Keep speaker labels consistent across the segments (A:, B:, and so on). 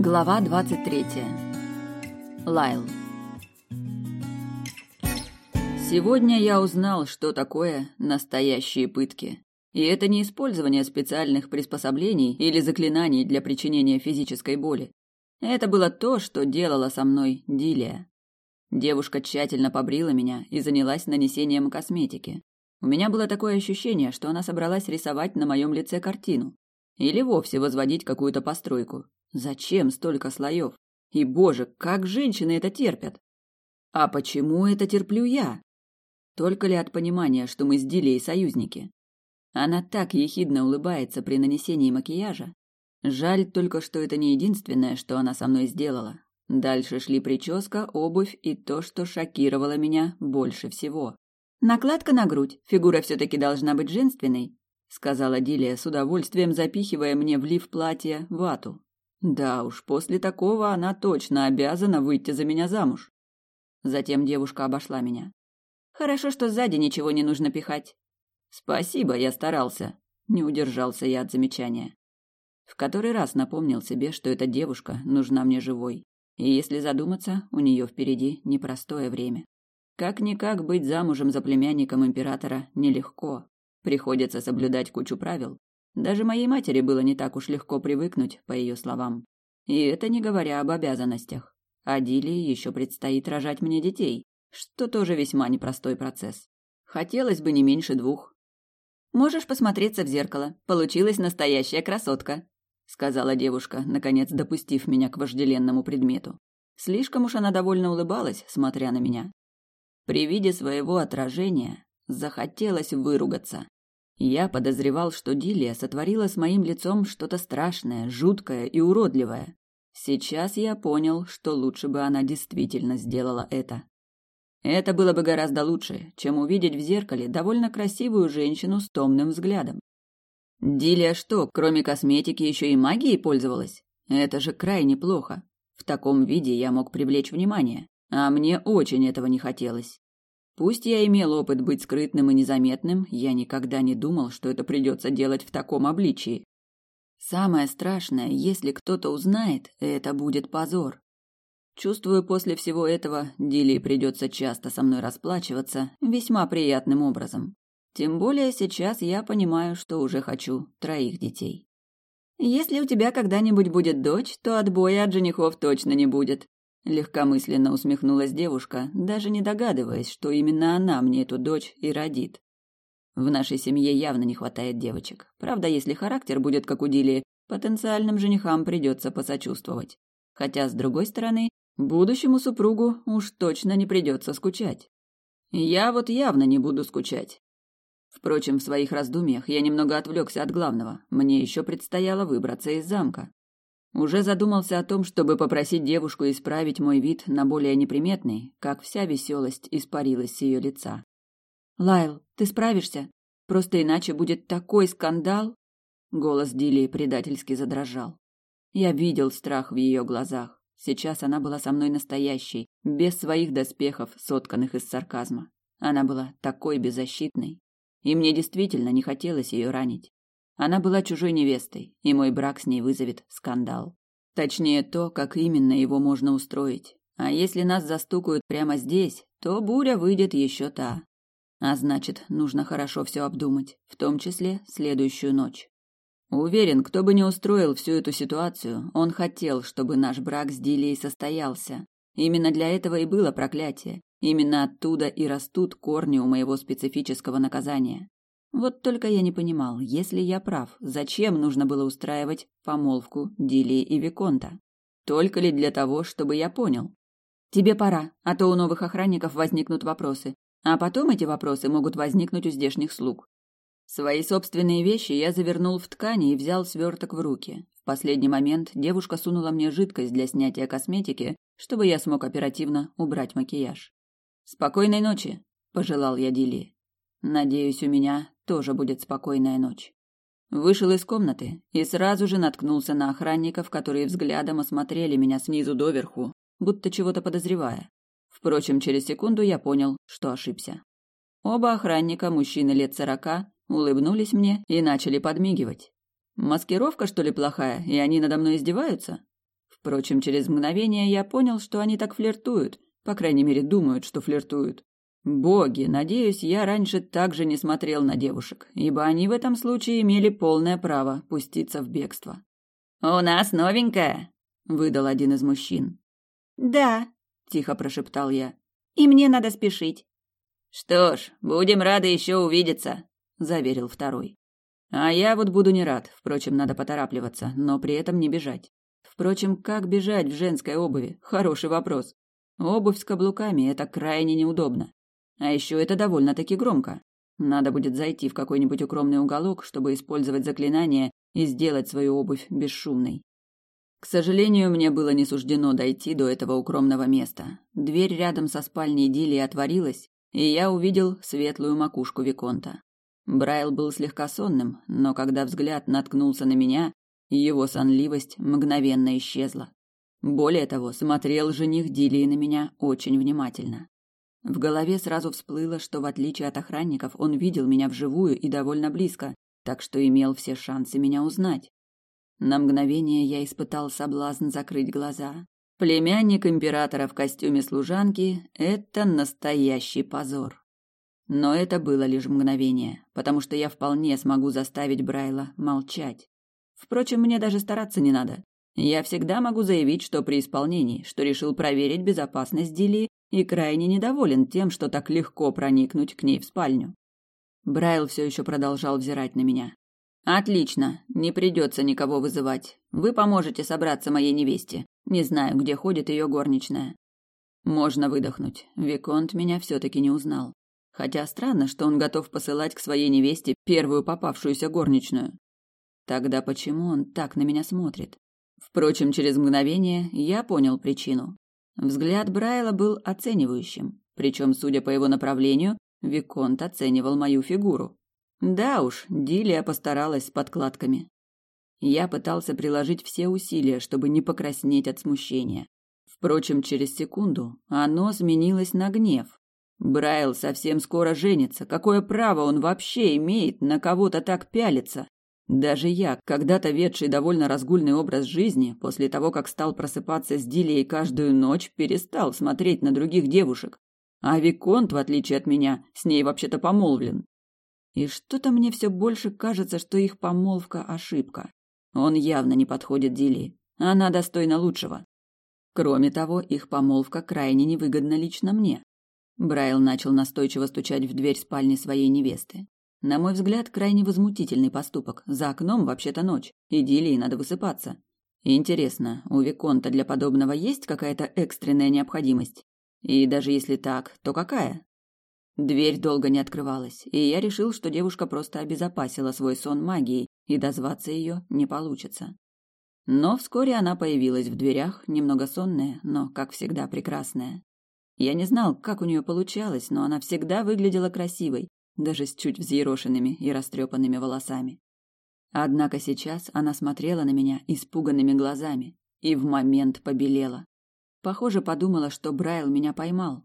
A: Глава 23. Лайл. Сегодня я узнал, что такое настоящие пытки. И это не использование специальных приспособлений или заклинаний для причинения физической боли. Это было то, что делала со мной Дилия. Девушка тщательно побрила меня и занялась нанесением косметики. У меня было такое ощущение, что она собралась рисовать на моем лице картину. Или вовсе возводить какую-то постройку. Зачем столько слоев? И, боже, как женщины это терпят? А почему это терплю я? Только ли от понимания, что мы с Дилей союзники? Она так ехидно улыбается при нанесении макияжа. Жаль только, что это не единственное, что она со мной сделала. Дальше шли прическа, обувь и то, что шокировало меня больше всего. Накладка на грудь. Фигура все-таки должна быть женственной, сказала Дилия с удовольствием, запихивая мне в лиф платья вату. Да уж, после такого она точно обязана выйти за меня замуж. Затем девушка обошла меня. Хорошо, что сзади ничего не нужно пихать. Спасибо, я старался. Не удержался я от замечания. В который раз напомнил себе, что эта девушка нужна мне живой. И если задуматься, у нее впереди непростое время. Как-никак быть замужем за племянником императора нелегко. Приходится соблюдать кучу правил. Даже моей матери было не так уж легко привыкнуть, по ее словам. И это не говоря об обязанностях. А Дилии еще предстоит рожать мне детей, что тоже весьма непростой процесс. Хотелось бы не меньше двух. «Можешь посмотреться в зеркало. Получилась настоящая красотка», — сказала девушка, наконец допустив меня к вожделенному предмету. Слишком уж она довольно улыбалась, смотря на меня. При виде своего отражения захотелось выругаться. Я подозревал, что Дилия сотворила с моим лицом что-то страшное, жуткое и уродливое. Сейчас я понял, что лучше бы она действительно сделала это. Это было бы гораздо лучше, чем увидеть в зеркале довольно красивую женщину с томным взглядом. Дилия что, кроме косметики, еще и магией пользовалась? Это же крайне плохо. В таком виде я мог привлечь внимание. А мне очень этого не хотелось. Пусть я имел опыт быть скрытным и незаметным, я никогда не думал, что это придется делать в таком обличии. Самое страшное, если кто-то узнает, это будет позор. Чувствую, после всего этого Дилии придется часто со мной расплачиваться весьма приятным образом. Тем более сейчас я понимаю, что уже хочу троих детей. Если у тебя когда-нибудь будет дочь, то отбоя от женихов точно не будет, Легкомысленно усмехнулась девушка, даже не догадываясь, что именно она мне эту дочь и родит. В нашей семье явно не хватает девочек. Правда, если характер будет как у Дилии, потенциальным женихам придется посочувствовать. Хотя, с другой стороны, будущему супругу уж точно не придется скучать. Я вот явно не буду скучать. Впрочем, в своих раздумьях я немного отвлекся от главного. Мне еще предстояло выбраться из замка. Уже задумался о том, чтобы попросить девушку исправить мой вид на более неприметный, как вся веселость испарилась с ее лица. «Лайл, ты справишься? Просто иначе будет такой скандал!» Голос Дилии предательски задрожал. Я видел страх в ее глазах. Сейчас она была со мной настоящей, без своих доспехов, сотканных из сарказма. Она была такой беззащитной, и мне действительно не хотелось ее ранить. Она была чужой невестой, и мой брак с ней вызовет скандал. Точнее, то, как именно его можно устроить. А если нас застукают прямо здесь, то буря выйдет еще та. А значит, нужно хорошо все обдумать, в том числе следующую ночь. Уверен, кто бы ни устроил всю эту ситуацию, он хотел, чтобы наш брак с Дилей состоялся. Именно для этого и было проклятие. Именно оттуда и растут корни у моего специфического наказания. Вот только я не понимал, если я прав, зачем нужно было устраивать помолвку Дилии и Виконта? Только ли для того, чтобы я понял? Тебе пора, а то у новых охранников возникнут вопросы, а потом эти вопросы могут возникнуть у здешних слуг. Свои собственные вещи я завернул в ткани и взял сверток в руки. В последний момент девушка сунула мне жидкость для снятия косметики, чтобы я смог оперативно убрать макияж. «Спокойной ночи», – пожелал я Дилии. Надеюсь, у меня тоже будет спокойная ночь. Вышел из комнаты и сразу же наткнулся на охранников, которые взглядом осмотрели меня снизу доверху, будто чего-то подозревая. Впрочем, через секунду я понял, что ошибся. Оба охранника, мужчины лет сорока, улыбнулись мне и начали подмигивать. Маскировка, что ли, плохая, и они надо мной издеваются? Впрочем, через мгновение я понял, что они так флиртуют, по крайней мере, думают, что флиртуют. Боги, надеюсь, я раньше также не смотрел на девушек, ибо они в этом случае имели полное право пуститься в бегство. «У нас новенькая», — выдал один из мужчин.
B: «Да», —
A: тихо прошептал я.
B: «И мне надо спешить».
A: «Что ж, будем рады еще увидеться», — заверил второй. «А я вот буду не рад. Впрочем, надо поторапливаться, но при этом не бежать. Впрочем, как бежать в женской обуви? Хороший вопрос. Обувь с каблуками – это крайне неудобно. А еще это довольно-таки громко. Надо будет зайти в какой-нибудь укромный уголок, чтобы использовать заклинание и сделать свою обувь бесшумной. К сожалению, мне было не суждено дойти до этого укромного места. Дверь рядом со спальней Дилли отворилась, и я увидел светлую макушку Виконта. Брайл был слегка сонным, но когда взгляд наткнулся на меня, его сонливость мгновенно исчезла. Более того, смотрел жених Дилии на меня очень внимательно. В голове сразу всплыло, что в отличие от охранников он видел меня вживую и довольно близко, так что имел все шансы меня узнать. На мгновение я испытал соблазн закрыть глаза. Племянник императора в костюме служанки – это настоящий позор. Но это было лишь мгновение, потому что я вполне смогу заставить Брайла молчать. Впрочем, мне даже стараться не надо. Я всегда могу заявить, что при исполнении, что решил проверить безопасность Дили и крайне недоволен тем, что так легко проникнуть к ней в спальню. Брайл все еще продолжал взирать на меня. Отлично, не придется никого вызывать. Вы поможете собраться моей невесте. Не знаю, где ходит ее горничная. Можно выдохнуть. Виконт меня все-таки не узнал. Хотя странно, что он готов посылать к своей невесте первую попавшуюся горничную. Тогда почему он так на меня смотрит? Впрочем, через мгновение я понял причину. Взгляд Брайла был оценивающим, причем, судя по его направлению, Виконт оценивал мою фигуру. Да уж, Дилия постаралась с подкладками. Я пытался приложить все усилия, чтобы не покраснеть от смущения. Впрочем, через секунду оно сменилось на гнев. Брайл совсем скоро женится. Какое право он вообще имеет на кого-то так пялиться? Даже я, когда-то ведший довольно разгульный образ жизни, после того, как стал просыпаться с Дилией каждую ночь, перестал смотреть на других девушек. А Виконт, в отличие от меня, с ней вообще-то помолвлен. И что-то мне все больше кажется, что их помолвка – ошибка. Он явно не подходит Дилии. Она достойна лучшего. Кроме того, их помолвка крайне невыгодна лично мне. Брайл начал настойчиво стучать в дверь спальни своей невесты. На мой взгляд, крайне возмутительный поступок. За окном вообще-то ночь. Идиллии надо высыпаться. Интересно, у Виконта для подобного есть какая-то экстренная необходимость? И даже если так, то какая? Дверь долго не открывалась, и я решил, что девушка просто обезопасила свой сон магией, и дозваться ее не получится. Но вскоре она появилась в дверях, немного сонная, но, как всегда, прекрасная. Я не знал, как у нее получалось, но она всегда выглядела красивой, даже с чуть взъерошенными и растрепанными волосами. Однако сейчас она смотрела на меня испуганными глазами и в момент побелела. Похоже, подумала, что Брайл меня поймал.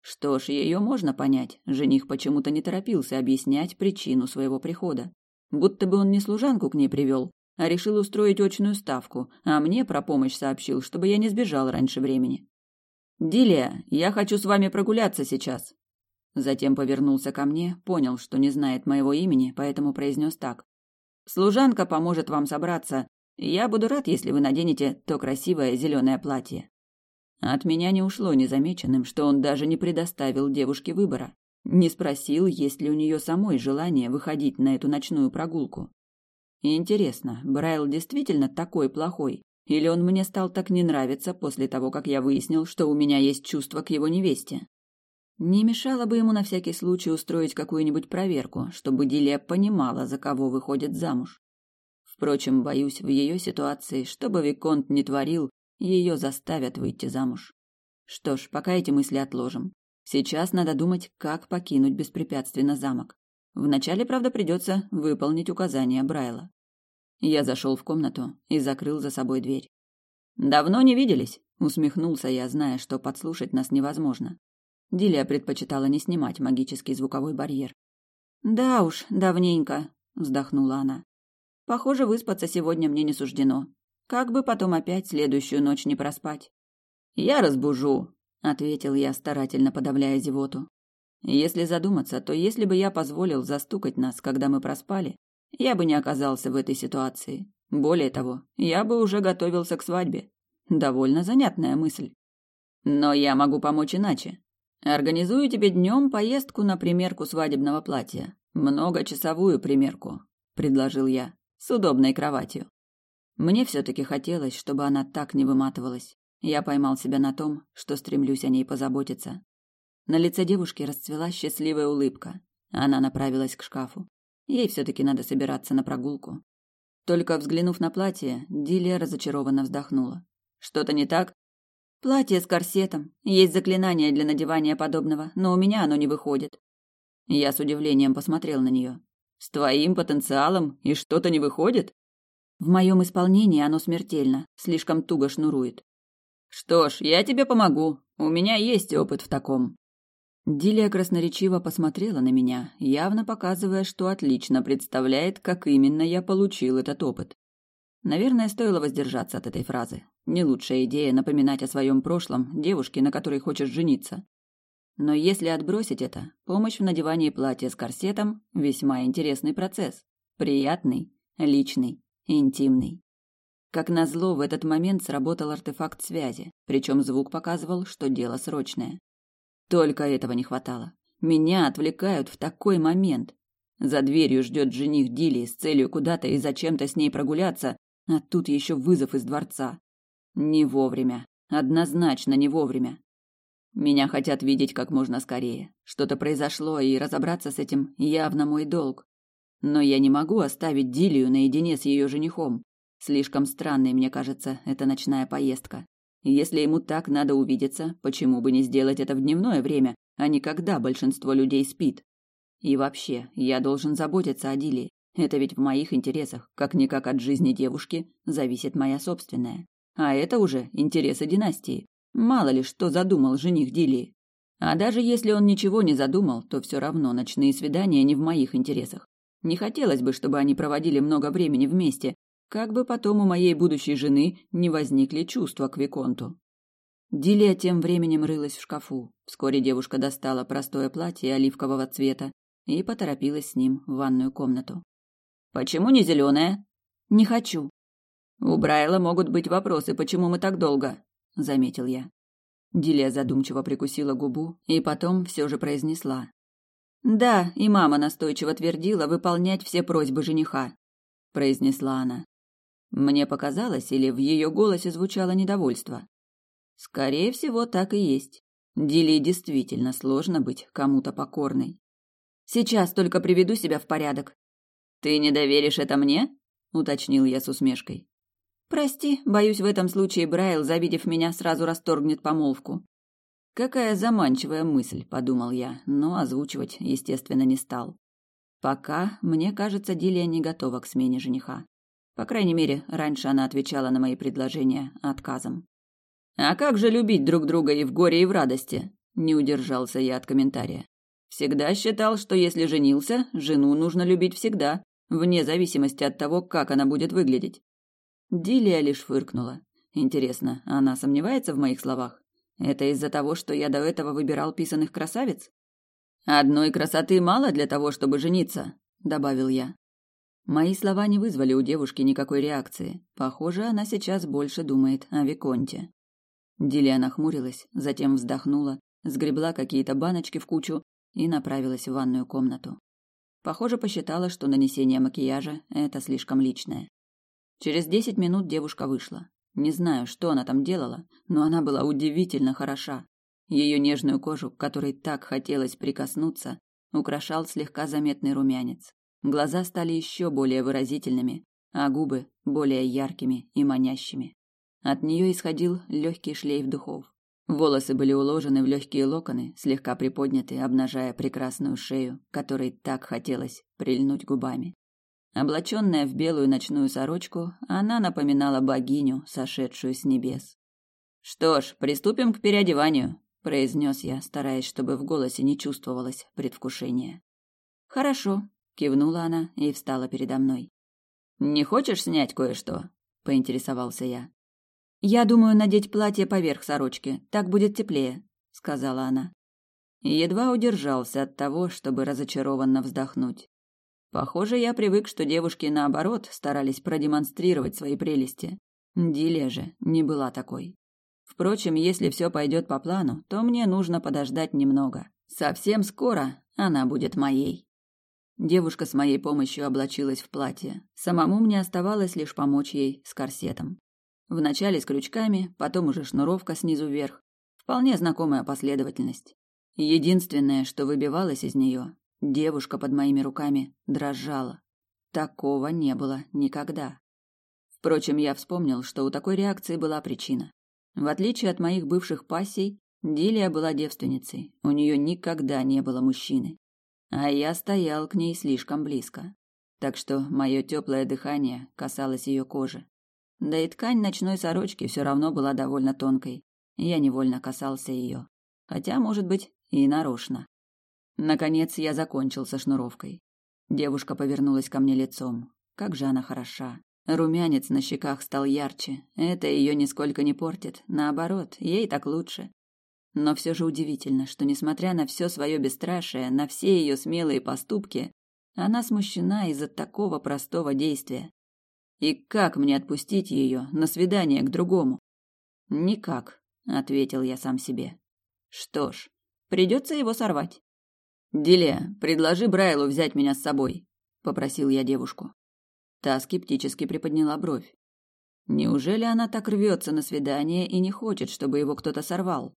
A: Что ж, ее можно понять, жених почему-то не торопился объяснять причину своего прихода. Будто бы он не служанку к ней привел, а решил устроить очную ставку, а мне про помощь сообщил, чтобы я не сбежал раньше времени. «Дилия, я хочу с вами прогуляться сейчас», Затем повернулся ко мне, понял, что не знает моего имени, поэтому произнес так. «Служанка поможет вам собраться. Я буду рад, если вы наденете то красивое зеленое платье». От меня не ушло незамеченным, что он даже не предоставил девушке выбора. Не спросил, есть ли у нее самой желание выходить на эту ночную прогулку. Интересно, Брайл действительно такой плохой? Или он мне стал так не нравиться после того, как я выяснил, что у меня есть чувство к его невесте? Не мешало бы ему на всякий случай устроить какую-нибудь проверку, чтобы Дилия понимала, за кого выходит замуж. Впрочем, боюсь, в ее ситуации, что бы Виконт не творил, ее заставят выйти замуж. Что ж, пока эти мысли отложим. Сейчас надо думать, как покинуть беспрепятственно замок. Вначале, правда, придется выполнить указания Брайла. Я зашел в комнату и закрыл за собой дверь. «Давно не виделись?» — усмехнулся я, зная, что подслушать нас невозможно. Дилия предпочитала не снимать магический звуковой барьер. «Да уж, давненько», — вздохнула она. «Похоже, выспаться сегодня мне не суждено. Как бы потом опять следующую ночь не проспать. «Я разбужу», — ответил я, старательно подавляя зевоту. Если задуматься, то если бы я позволил застукать нас, когда мы проспали, я бы не оказался в этой ситуации. Более того, я бы уже готовился к свадьбе. Довольно занятная мысль. Но я могу помочь иначе. Организую тебе днем поездку на примерку свадебного платья. Многочасовую примерку, предложил я, с удобной кроватью. Мне все-таки хотелось, чтобы она так не выматывалась. Я поймал себя на том, что стремлюсь о ней позаботиться. На лице девушки расцвела счастливая улыбка. Она направилась к шкафу. Ей все-таки надо собираться на прогулку. Только взглянув на платье, Дилия разочарованно вздохнула. Что-то не так? Платье с корсетом. Есть заклинание для надевания подобного, но у меня оно не выходит. Я с удивлением посмотрел на нее. С твоим потенциалом и что-то не выходит? В моем исполнении оно смертельно, слишком туго шнурует. Что ж, я тебе помогу. У меня есть опыт в таком. Дилия красноречиво посмотрела на меня, явно показывая, что отлично представляет, как именно я получил этот опыт. Наверное, стоило воздержаться от этой фразы. Не лучшая идея напоминать о своем прошлом девушке, на которой хочешь жениться. Но если отбросить это, помощь в надевании платья с корсетом – весьма интересный процесс. Приятный, личный, интимный. Как назло, в этот момент сработал артефакт связи, причем звук показывал, что дело срочное. Только этого не хватало. Меня отвлекают в такой момент. За дверью ждет жених Дили с целью куда-то и зачем-то с ней прогуляться, а тут еще вызов из дворца. Не вовремя. Однозначно не вовремя. Меня хотят видеть как можно скорее. Что-то произошло, и разобраться с этим явно мой долг. Но я не могу оставить Дилию наедине с ее женихом. Слишком странной, мне кажется, эта ночная поездка. Если ему так надо увидеться, почему бы не сделать это в дневное время, а не когда большинство людей спит? И вообще, я должен заботиться о Дилии. Это ведь в моих интересах, как-никак от жизни девушки зависит моя собственная. А это уже интересы династии. Мало ли, что задумал жених Дилии. А даже если он ничего не задумал, то все равно ночные свидания не в моих интересах. Не хотелось бы, чтобы они проводили много времени вместе, как бы потом у моей будущей жены не возникли чувства к Виконту. Дилия тем временем рылась в шкафу. Вскоре девушка достала простое платье оливкового цвета и поторопилась с ним в ванную комнату. «Почему не зеленое?» «Не хочу». «У Брайла могут быть вопросы, почему мы так долго», — заметил я. Дилия задумчиво прикусила губу и потом все же произнесла. «Да, и мама настойчиво твердила выполнять все просьбы жениха», — произнесла она. Мне показалось, или в ее голосе звучало недовольство. Скорее всего, так и есть. Дилии действительно сложно быть кому-то покорной. Сейчас только приведу себя в порядок. Ты не доверишь это мне? уточнил я с усмешкой. Прости, боюсь, в этом случае Брайл, завидев меня, сразу расторгнет помолвку. Какая заманчивая мысль, подумал я, но озвучивать, естественно, не стал. Пока, мне кажется, Дилия не готова к смене жениха. По крайней мере, раньше она отвечала на мои предложения отказом. «А как же любить друг друга и в горе, и в радости?» Не удержался я от комментария. Всегда считал, что если женился, жену нужно любить всегда, вне зависимости от того, как она будет выглядеть. Дилия лишь фыркнула. Интересно, она сомневается в моих словах? Это из-за того, что я до этого выбирал писаных красавиц? Одной красоты мало для того, чтобы жениться, добавил я. Мои слова не вызвали у девушки никакой реакции. Похоже, она сейчас больше думает о Виконте. Дилия нахмурилась, затем вздохнула, сгребла какие-то баночки в кучу и направилась в ванную комнату. Похоже, посчитала, что нанесение макияжа – это слишком личное. Через десять минут девушка вышла. Не знаю, что она там делала, но она была удивительно хороша. Ее нежную кожу, к которой так хотелось прикоснуться, украшал слегка заметный румянец. Глаза стали еще более выразительными, а губы более яркими и манящими. От нее исходил легкий шлейф духов. Волосы были уложены в легкие локоны, слегка приподняты, обнажая прекрасную шею, которой так хотелось прильнуть губами. Облаченная в белую ночную сорочку, она напоминала богиню, сошедшую с небес. «Что ж, приступим к переодеванию», – произнес я, стараясь, чтобы в голосе не чувствовалось предвкушения. «Хорошо», кивнула она и встала передо мной. Не хочешь снять кое-что? поинтересовался я. Я думаю надеть платье поверх сорочки, так будет теплее, сказала она. Едва удержался от того, чтобы разочарованно вздохнуть. Похоже, я привык, что девушки наоборот старались продемонстрировать свои прелести. Дилия же не была такой. Впрочем, если все пойдет по плану, то мне нужно подождать немного. Совсем скоро она будет моей. Девушка с моей помощью облачилась в платье. Самому мне оставалось лишь помочь ей с корсетом. Вначале с крючками, потом уже шнуровка снизу вверх. Вполне знакомая последовательность. Единственное, что выбивалось из нее, девушка под моими руками дрожала. Такого не было никогда. Впрочем, я вспомнил, что у такой реакции была причина. В отличие от моих бывших пассий, Дилия была девственницей, у нее никогда не было мужчины. А я стоял к ней слишком близко. Так что мое теплое дыхание касалось ее кожи. Да и ткань ночной сорочки все равно была довольно тонкой. Я невольно касался ее. Хотя, может быть, и нарочно. Наконец я закончил со шнуровкой. Девушка повернулась ко мне лицом. Как же она хороша. Румянец на щеках стал ярче. Это ее нисколько не портит. Наоборот, ей так лучше. Но все же удивительно, что, несмотря на все свое бесстрашие, на все ее смелые поступки, она смущена из-за такого простого действия. И как мне отпустить ее на свидание к другому? Никак, ответил я сам себе. Что ж, придется его сорвать. Диле, предложи Брайлу взять меня с собой, попросил я девушку. Та скептически приподняла бровь. Неужели она так рвется на свидание и не хочет, чтобы его кто-то сорвал?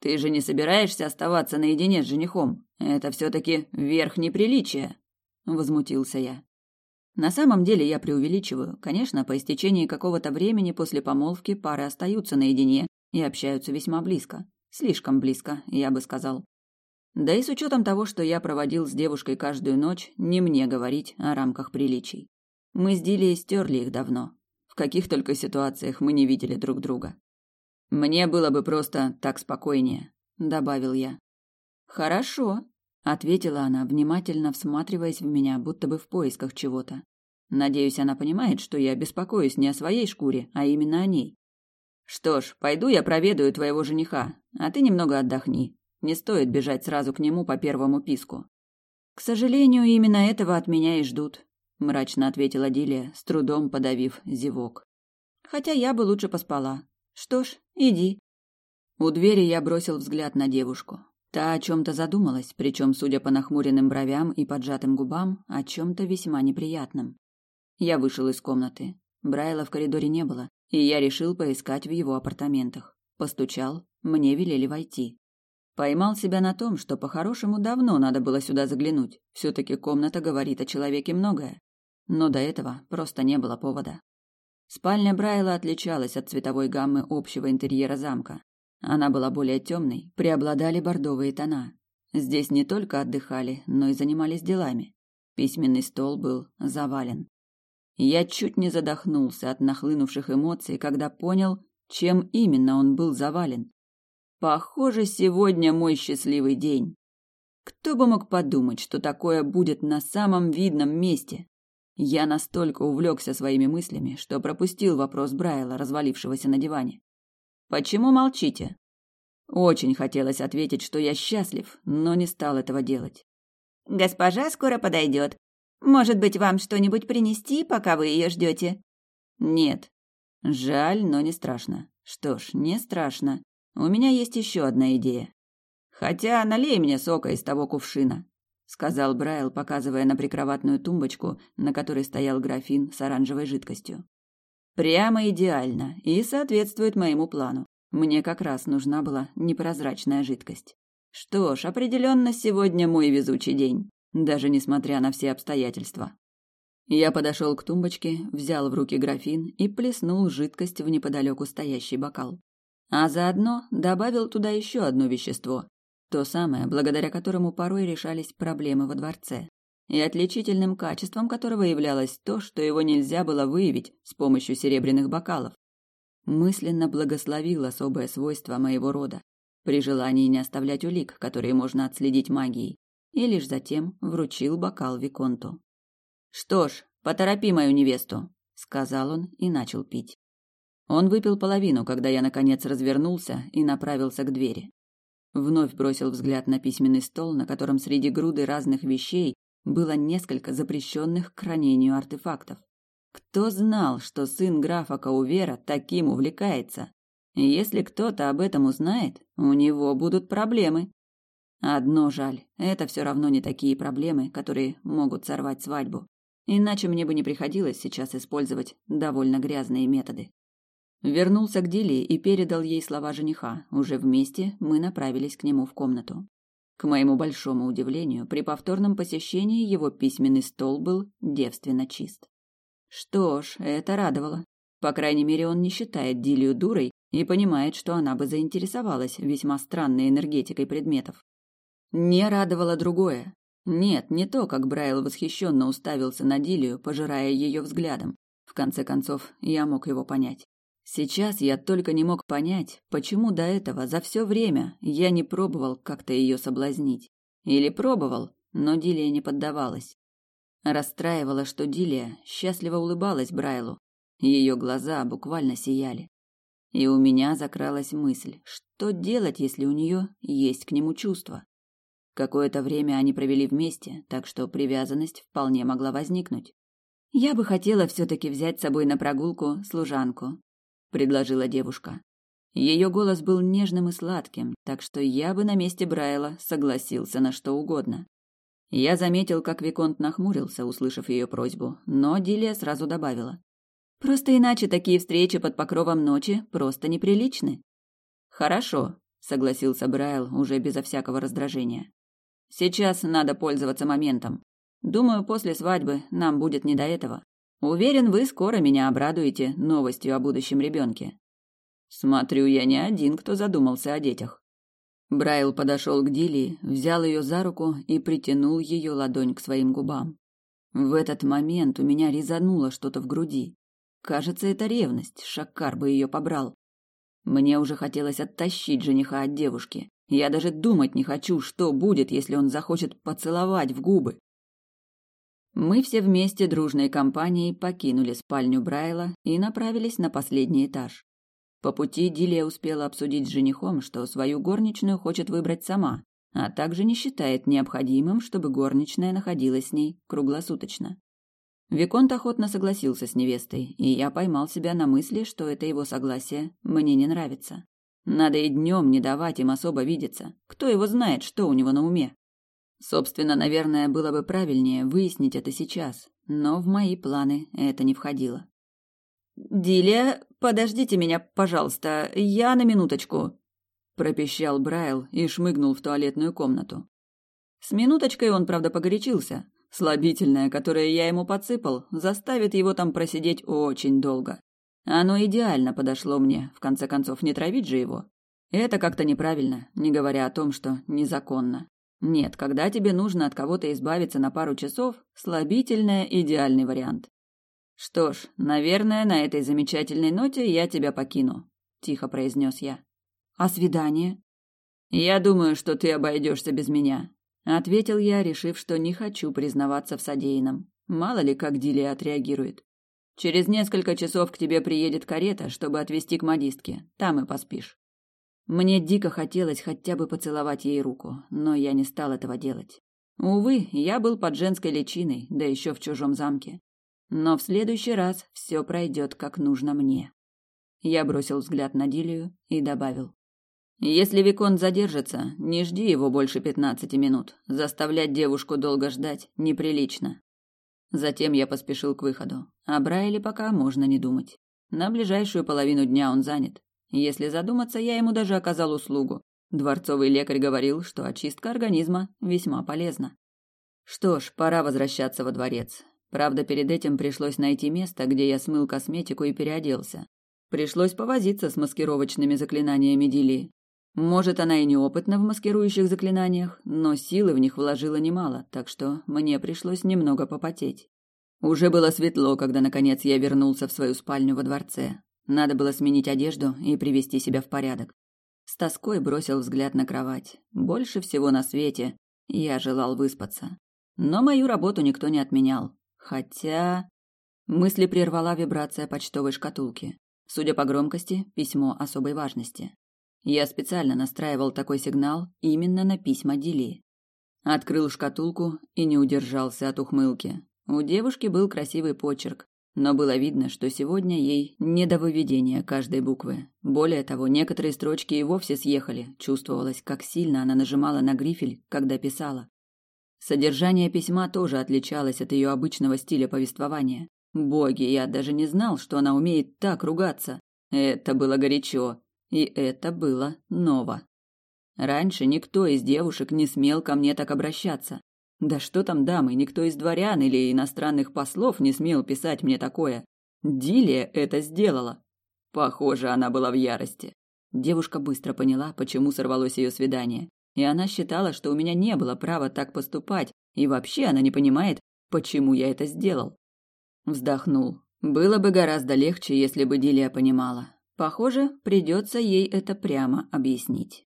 A: Ты же не собираешься оставаться наедине с женихом? Это все-таки верх неприличия, возмутился я. На самом деле я преувеличиваю. Конечно, по истечении какого-то времени после помолвки пары остаются наедине и общаются весьма близко. Слишком близко, я бы сказал. Да и с учетом того, что я проводил с девушкой каждую ночь, не мне говорить о рамках приличий. Мы с Дилей стерли их давно. В каких только ситуациях мы не видели друг друга. Мне было бы просто так спокойнее, добавил я. Хорошо, ответила она, внимательно всматриваясь в меня, будто бы в поисках чего-то. Надеюсь, она понимает, что я беспокоюсь не о своей шкуре, а именно о ней. Что ж, пойду я проведаю твоего жениха, а ты немного отдохни. Не стоит бежать сразу к нему по первому писку. К сожалению, именно этого от меня и ждут, мрачно ответила Дилия, с трудом подавив зевок. Хотя я бы лучше поспала. Что ж, иди. У двери я бросил взгляд на девушку. Та о чем-то задумалась, причем, судя по нахмуренным бровям и поджатым губам, о чем-то весьма неприятном. Я вышел из комнаты. Брайла в коридоре не было, и я решил поискать в его апартаментах. Постучал, мне велели войти. Поймал себя на том, что по-хорошему давно надо было сюда заглянуть. Все-таки комната говорит о человеке многое. Но до этого просто не было повода. Спальня Брайла отличалась от цветовой гаммы общего интерьера замка. Она была более темной, преобладали бордовые тона. Здесь не только отдыхали, но и занимались делами. Письменный стол был завален. Я чуть не задохнулся от нахлынувших эмоций, когда понял, чем именно он был завален. Похоже, сегодня мой счастливый день. Кто бы мог подумать, что такое будет на самом видном месте? Я настолько увлекся своими мыслями, что пропустил вопрос Брайла, развалившегося на диване. «Почему молчите?» Очень хотелось ответить, что я счастлив, но не стал этого делать.
B: «Госпожа скоро подойдет. Может быть, вам что-нибудь принести, пока вы ее ждете?»
A: «Нет. Жаль, но не страшно. Что ж, не страшно. У меня есть еще одна идея. Хотя налей мне сока из того кувшина сказал Брайл, показывая на прикроватную тумбочку, на которой стоял графин с оранжевой жидкостью. Прямо идеально и соответствует моему плану. Мне как раз нужна была непрозрачная жидкость. Что ж, определенно сегодня мой везучий день, даже несмотря на все обстоятельства. Я подошел к тумбочке, взял в руки графин и плеснул жидкость в неподалеку стоящий бокал. А заодно добавил туда еще одно вещество, то самое, благодаря которому порой решались проблемы во дворце. И отличительным качеством которого являлось то, что его нельзя было выявить с помощью серебряных бокалов. Мысленно благословил особое свойство моего рода, при желании не оставлять улик, которые можно отследить магией, и лишь затем вручил бокал Виконту. «Что ж, поторопи мою невесту», сказал он и начал пить. Он выпил половину, когда я наконец развернулся и направился к двери. Вновь бросил взгляд на письменный стол, на котором среди груды разных вещей было несколько запрещенных к хранению артефактов. Кто знал, что сын графа Каувера таким увлекается? Если кто-то об этом узнает, у него будут проблемы. Одно жаль, это все равно не такие проблемы, которые могут сорвать свадьбу. Иначе мне бы не приходилось сейчас использовать довольно грязные методы. Вернулся к Дилии и передал ей слова жениха. Уже вместе мы направились к нему в комнату. К моему большому удивлению, при повторном посещении его письменный стол был девственно чист. Что ж, это радовало. По крайней мере, он не считает Дилию дурой и понимает, что она бы заинтересовалась весьма странной энергетикой предметов. Не радовало другое. Нет, не то, как Брайл восхищенно уставился на Дилию, пожирая ее взглядом. В конце концов, я мог его понять. Сейчас я только не мог понять, почему до этого за все время я не пробовал как-то ее соблазнить. Или пробовал, но Дилия не поддавалась. Расстраивало, что Дилия счастливо улыбалась Брайлу. Ее глаза буквально сияли. И у меня закралась мысль, что делать, если у нее есть к нему чувства. Какое-то время они провели вместе, так что привязанность вполне могла возникнуть. Я бы хотела все-таки взять с собой на прогулку служанку, предложила девушка. Ее голос был нежным и сладким, так что я бы на месте Брайла согласился на что угодно. Я заметил, как Виконт нахмурился, услышав ее просьбу, но Дилия сразу добавила. «Просто иначе такие встречи под покровом ночи просто неприличны». «Хорошо», — согласился Брайл уже безо всякого раздражения. «Сейчас надо пользоваться моментом. Думаю, после свадьбы нам будет не до этого. Уверен, вы скоро меня обрадуете новостью о будущем ребенке. Смотрю, я не один, кто задумался о детях. Брайл подошел к Дилии, взял ее за руку и притянул ее ладонь к своим губам. В этот момент у меня резануло что-то в груди. Кажется, это ревность, Шаккар бы ее побрал. Мне уже хотелось оттащить жениха от девушки. Я даже думать не хочу, что будет, если он захочет поцеловать в губы. Мы все вместе дружной компанией покинули спальню Брайла и направились на последний этаж. По пути Дилия успела обсудить с женихом, что свою горничную хочет выбрать сама, а также не считает необходимым, чтобы горничная находилась с ней круглосуточно. Виконт охотно согласился с невестой, и я поймал себя на мысли, что это его согласие мне не нравится. Надо и днем не давать им особо видеться. Кто его знает, что у него на уме? Собственно, наверное, было бы правильнее выяснить это сейчас, но в мои планы это не входило. «Дилия, подождите меня, пожалуйста, я на минуточку», – пропищал Брайл и шмыгнул в туалетную комнату. С минуточкой он, правда, погорячился. Слабительное, которое я ему подсыпал, заставит его там просидеть очень долго. Оно идеально подошло мне, в конце концов, не травить же его. Это как-то неправильно, не говоря о том, что незаконно. Нет, когда тебе нужно от кого-то избавиться на пару часов, слабительное – идеальный вариант. Что ж, наверное, на этой замечательной ноте я тебя покину, тихо произнес я. А свидание? Я думаю, что ты обойдешься без меня, ответил я, решив, что не хочу признаваться в содеянном. Мало ли, как Дилия отреагирует. Через несколько часов к тебе приедет карета, чтобы отвезти к модистке. Там и поспишь. Мне дико хотелось хотя бы поцеловать ей руку, но я не стал этого делать. Увы, я был под женской личиной, да еще в чужом замке. Но в следующий раз все пройдет как нужно мне. Я бросил взгляд на Дилию и добавил. «Если Викон задержится, не жди его больше пятнадцати минут. Заставлять девушку долго ждать неприлично». Затем я поспешил к выходу. О Брайле пока можно не думать. На ближайшую половину дня он занят. Если задуматься, я ему даже оказал услугу. Дворцовый лекарь говорил, что очистка организма весьма полезна. Что ж, пора возвращаться во дворец. Правда, перед этим пришлось найти место, где я смыл косметику и переоделся. Пришлось повозиться с маскировочными заклинаниями Дили. Может, она и неопытна в маскирующих заклинаниях, но силы в них вложила немало, так что мне пришлось немного попотеть. Уже было светло, когда наконец я вернулся в свою спальню во дворце. Надо было сменить одежду и привести себя в порядок. С тоской бросил взгляд на кровать. Больше всего на свете я желал выспаться. Но мою работу никто не отменял. Хотя... Мысли прервала вибрация почтовой шкатулки. Судя по громкости, письмо особой важности. Я специально настраивал такой сигнал именно на письма Дилии. Открыл шкатулку и не удержался от ухмылки. У девушки был красивый почерк, но было видно, что сегодня ей не до выведения каждой буквы. Более того, некоторые строчки и вовсе съехали. Чувствовалось, как сильно она нажимала на грифель, когда писала. Содержание письма тоже отличалось от ее обычного стиля повествования. Боги, я даже не знал, что она умеет так ругаться. Это было горячо, и это было ново. Раньше никто из девушек не смел ко мне так обращаться. Да что там дамы, никто из дворян или иностранных послов не смел писать мне такое. Дилия это сделала. Похоже, она была в ярости. Девушка быстро поняла, почему сорвалось ее свидание. И она считала, что у меня не было права так поступать, и вообще она не понимает, почему я это сделал. Вздохнул. Было бы гораздо легче, если бы Дилия понимала. Похоже, придется ей это прямо объяснить.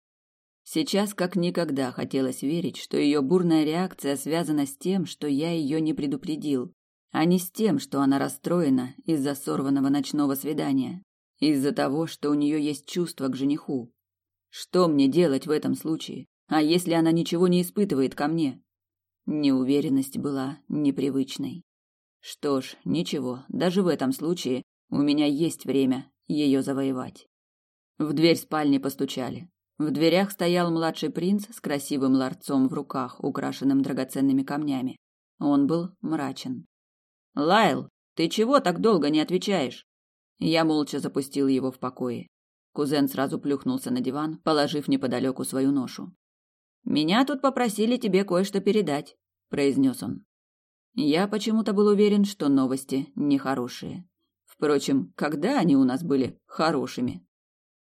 A: Сейчас как никогда хотелось верить, что ее бурная реакция связана с тем, что я ее не предупредил, а не с тем, что она расстроена из-за сорванного ночного свидания, из-за того, что у нее есть чувство к жениху. Что мне делать в этом случае? А если она ничего не испытывает ко мне? Неуверенность была непривычной. Что ж, ничего, даже в этом случае у меня есть время ее завоевать. В дверь спальни постучали. В дверях стоял младший принц с красивым ларцом в руках, украшенным драгоценными камнями. Он был мрачен. «Лайл, ты чего так долго не отвечаешь?» Я молча запустил его в покое. Кузен сразу плюхнулся на диван, положив неподалеку свою ношу. «Меня тут попросили тебе кое-что передать», — произнес он. Я почему-то был уверен, что новости нехорошие. Впрочем, когда они у нас были хорошими?